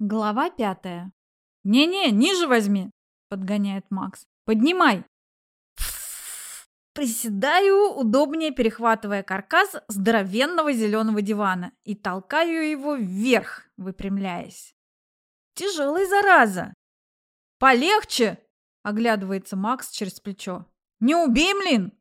Глава пятая. «Не-не, ниже возьми!» – подгоняет Макс. «Поднимай!» Приседаю, удобнее перехватывая каркас здоровенного зеленого дивана и толкаю его вверх, выпрямляясь. Тяжелый, зараза! Полегче! Оглядывается Макс через плечо. Не убей, блин!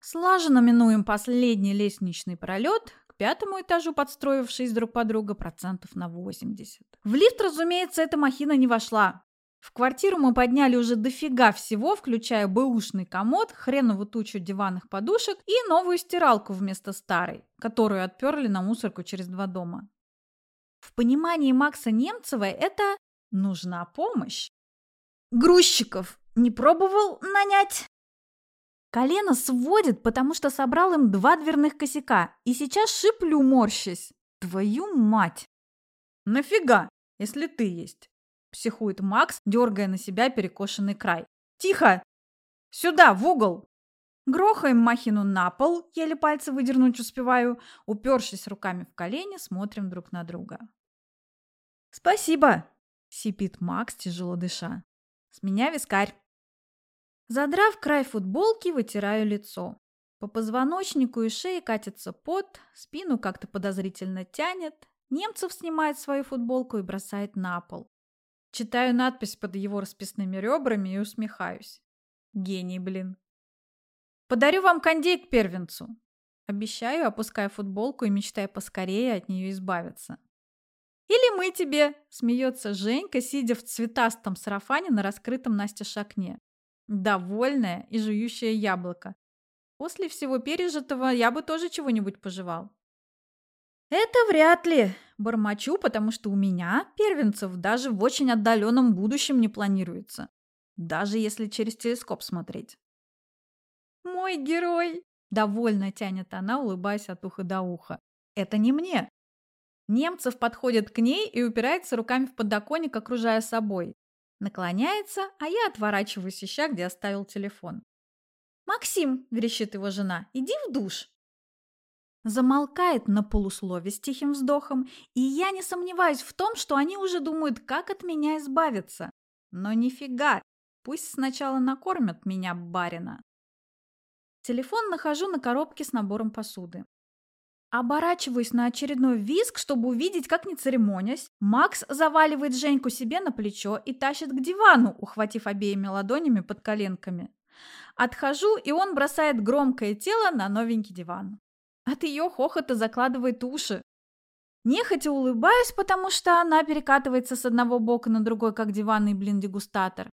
Слаженно минуем последний лестничный пролет, пятому этажу подстроившись друг под друга процентов на 80. В лифт, разумеется, эта махина не вошла. В квартиру мы подняли уже дофига всего, включая бэушный комод, хреновую тучу диванных подушек и новую стиралку вместо старой, которую отперли на мусорку через два дома. В понимании Макса Немцева это нужна помощь. Грузчиков не пробовал нанять? Колено сводит, потому что собрал им два дверных косяка, и сейчас шиплю, морщась. Твою мать! Нафига, если ты есть? Психует Макс, дергая на себя перекошенный край. Тихо! Сюда, в угол! Грохаем махину на пол, еле пальцы выдернуть успеваю, упершись руками в колени, смотрим друг на друга. «Спасибо!» – сипит Макс, тяжело дыша. «С меня вискарь!» Задрав край футболки, вытираю лицо. По позвоночнику и шее катится пот, спину как-то подозрительно тянет. Немцев снимает свою футболку и бросает на пол. Читаю надпись под его расписными ребрами и усмехаюсь. Гений, блин. Подарю вам кондей к первенцу. Обещаю, опуская футболку и мечтая поскорее от нее избавиться. Или мы тебе, смеется Женька, сидя в цветастом сарафане на раскрытом Насте окне довольная и жующая яблоко. После всего пережитого я бы тоже чего-нибудь пожевал. Это вряд ли, бормочу, потому что у меня первенцев даже в очень отдаленном будущем не планируется. Даже если через телескоп смотреть. Мой герой, довольно тянет она, улыбаясь от уха до уха. Это не мне. Немцев подходит к ней и упирается руками в подоконник, окружая собой. Наклоняется, а я отворачиваюсь, ища, где оставил телефон. «Максим!» – верещит его жена. «Иди в душ!» Замолкает на полуслове с тихим вздохом, и я не сомневаюсь в том, что они уже думают, как от меня избавиться. Но нифига, пусть сначала накормят меня барина. Телефон нахожу на коробке с набором посуды. Оборачиваюсь на очередной визг, чтобы увидеть, как не церемонясь. Макс заваливает Женьку себе на плечо и тащит к дивану, ухватив обеими ладонями под коленками. Отхожу, и он бросает громкое тело на новенький диван. От ее хохота закладывает уши. Нехотя улыбаюсь, потому что она перекатывается с одного бока на другой, как диванный блин-дегустатор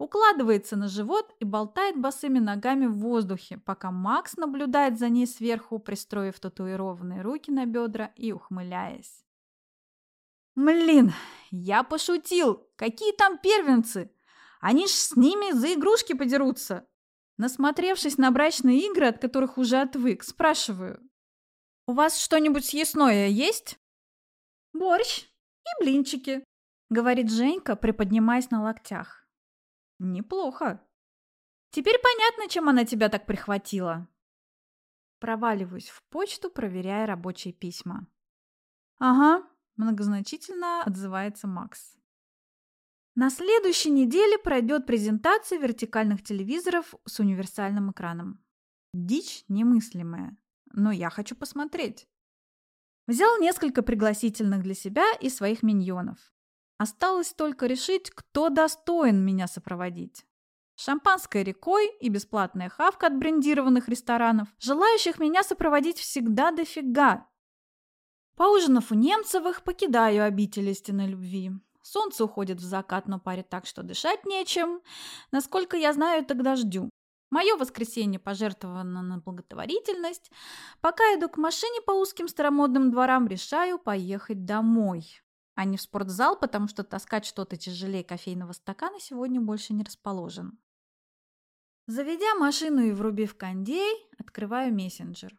укладывается на живот и болтает босыми ногами в воздухе, пока Макс наблюдает за ней сверху, пристроив татуированные руки на бедра и ухмыляясь. «Млин, я пошутил! Какие там первенцы? Они ж с ними за игрушки подерутся!» Насмотревшись на брачные игры, от которых уже отвык, спрашиваю. «У вас что-нибудь съестное есть?» «Борщ и блинчики», — говорит Женька, приподнимаясь на локтях. Неплохо. Теперь понятно, чем она тебя так прихватила. Проваливаюсь в почту, проверяя рабочие письма. Ага, многозначительно отзывается Макс. На следующей неделе пройдет презентация вертикальных телевизоров с универсальным экраном. Дичь немыслимая, но я хочу посмотреть. Взял несколько пригласительных для себя и своих миньонов. Осталось только решить, кто достоин меня сопроводить. Шампанское рекой и бесплатная хавка от брендированных ресторанов. Желающих меня сопроводить всегда дофига. Поужинав у Немцевых, покидаю обитель истинной любви. Солнце уходит в закат, но парит так, что дышать нечем. Насколько я знаю, так дождю. Мое воскресенье пожертвовано на благотворительность. Пока иду к машине по узким старомодным дворам, решаю поехать домой а не в спортзал, потому что таскать что-то тяжелее кофейного стакана сегодня больше не расположен. Заведя машину и врубив кондей, открываю мессенджер.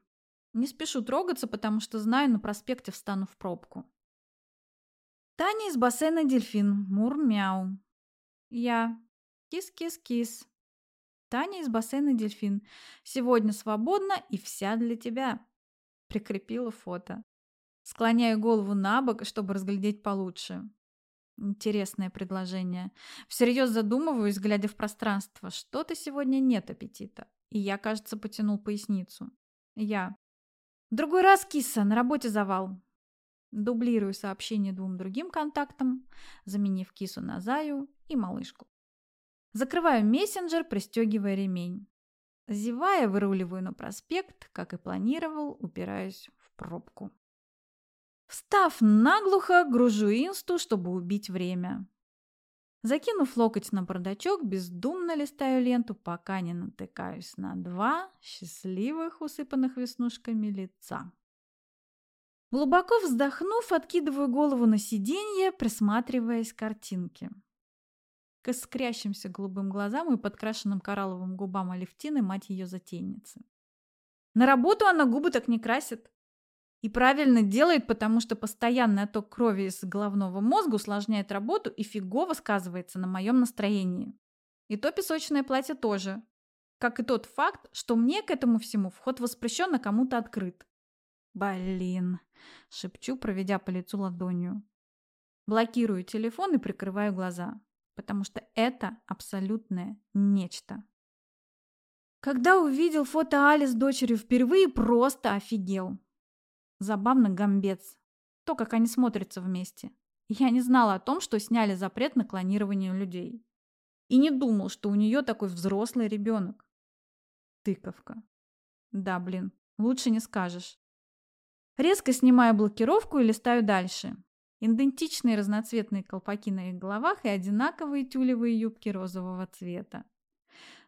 Не спешу трогаться, потому что знаю, на проспекте встану в пробку. Таня из бассейна «Дельфин». Мур-мяу. Я. Кис-кис-кис. Таня из бассейна «Дельфин». Сегодня свободна и вся для тебя. Прикрепила фото. Склоняю голову на бок, чтобы разглядеть получше. Интересное предложение. Всерьез задумываюсь, глядя в пространство. Что-то сегодня нет аппетита. И я, кажется, потянул поясницу. Я. Другой раз, киса, на работе завал. Дублирую сообщение двум другим контактам, заменив кису на Заю и малышку. Закрываю мессенджер, пристегивая ремень. Зевая, выруливаю на проспект, как и планировал, упираюсь в пробку. Встав наглухо, гружу инсту, чтобы убить время. Закинув локоть на бардачок, бездумно листаю ленту, пока не натыкаюсь на два счастливых, усыпанных веснушками лица. Глубоко вздохнув, откидываю голову на сиденье, присматриваясь к картинке. К искрящимся голубым глазам и подкрашенным коралловым губам Алевтины мать ее затейницы. На работу она губы так не красит. И правильно делает, потому что постоянный отток крови из головного мозга усложняет работу и фигово сказывается на моем настроении. И то песочное платье тоже. Как и тот факт, что мне к этому всему вход воспрещен, а кому-то открыт. Блин, шепчу, проведя по лицу ладонью. Блокирую телефон и прикрываю глаза, потому что это абсолютное нечто. Когда увидел фото Али с дочерью впервые, просто офигел. Забавно гамбец. То, как они смотрятся вместе. Я не знала о том, что сняли запрет на клонирование людей. И не думал, что у нее такой взрослый ребенок. Тыковка. Да, блин, лучше не скажешь. Резко снимаю блокировку и листаю дальше. Идентичные разноцветные колпаки на их головах и одинаковые тюлевые юбки розового цвета.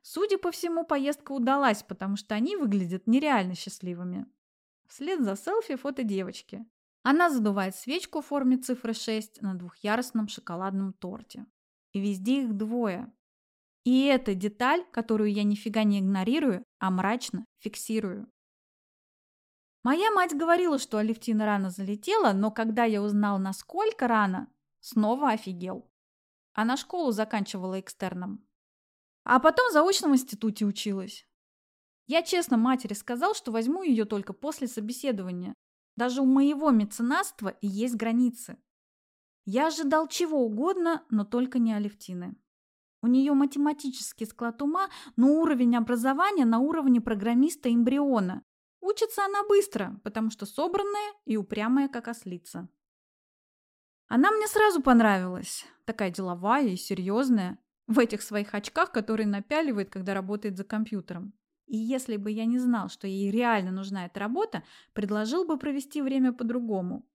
Судя по всему, поездка удалась, потому что они выглядят нереально счастливыми. Вслед за селфи фото девочки. Она задувает свечку в форме цифры 6 на двухъярусном шоколадном торте. И везде их двое. И эта деталь, которую я нифига не игнорирую, а мрачно фиксирую. Моя мать говорила, что Алевтина рано залетела, но когда я узнал, насколько рано, снова офигел. Она школу заканчивала экстерном. А потом в заочном институте училась. Я честно матери сказал, что возьму ее только после собеседования. Даже у моего меценатства есть границы. Я ожидал чего угодно, но только не Алевтины. У нее математический склад ума, но уровень образования на уровне программиста-эмбриона. Учится она быстро, потому что собранная и упрямая, как ослица. Она мне сразу понравилась. Такая деловая и серьезная. В этих своих очках, которые напяливает, когда работает за компьютером. И если бы я не знал, что ей реально нужна эта работа, предложил бы провести время по-другому.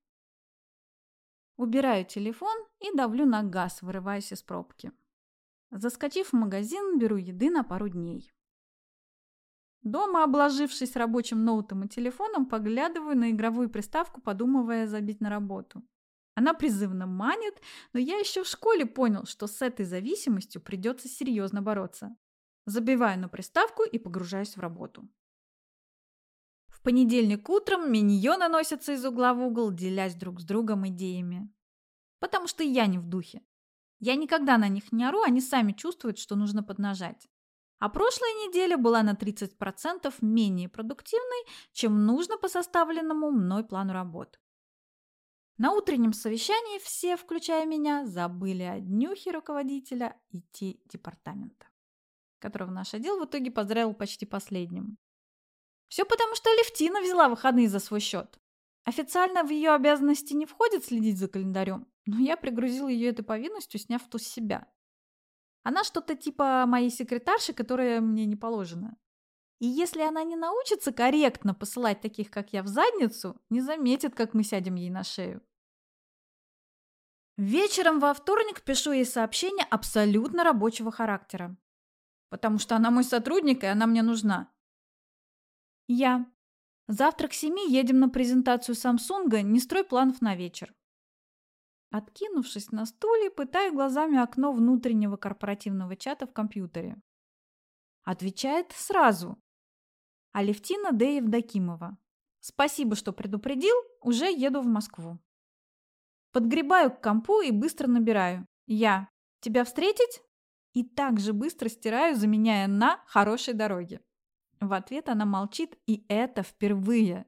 Убираю телефон и давлю на газ, вырываясь из пробки. Заскочив в магазин, беру еды на пару дней. Дома, обложившись рабочим ноутом и телефоном, поглядываю на игровую приставку, подумывая забить на работу. Она призывно манит, но я еще в школе понял, что с этой зависимостью придется серьезно бороться. Забиваю на приставку и погружаюсь в работу. В понедельник утром миньоны носятся из угла в угол, делясь друг с другом идеями. Потому что я не в духе. Я никогда на них не ору, они сами чувствуют, что нужно поднажать. А прошлая неделя была на 30% менее продуктивной, чем нужно по составленному мной плану работ. На утреннем совещании все, включая меня, забыли о днюхе руководителя IT-департамента которого наш отдел в итоге поздравил почти последним. Все потому, что Левтина взяла выходные за свой счет. Официально в ее обязанности не входит следить за календарем, но я пригрузил ее этой повинностью, сняв ту с себя. Она что-то типа моей секретарши, которая мне не положена. И если она не научится корректно посылать таких, как я, в задницу, не заметит, как мы сядем ей на шею. Вечером во вторник пишу ей сообщение абсолютно рабочего характера потому что она мой сотрудник, и она мне нужна. Я. Завтра к семи едем на презентацию Самсунга, не строй планов на вечер. Откинувшись на стуле, пытаю глазами окно внутреннего корпоративного чата в компьютере. Отвечает сразу. Алевтина Д. Евдокимова. Спасибо, что предупредил, уже еду в Москву. Подгребаю к компу и быстро набираю. Я. Тебя встретить? И так же быстро стираю, заменяя на «хорошей дороге». В ответ она молчит, и это впервые.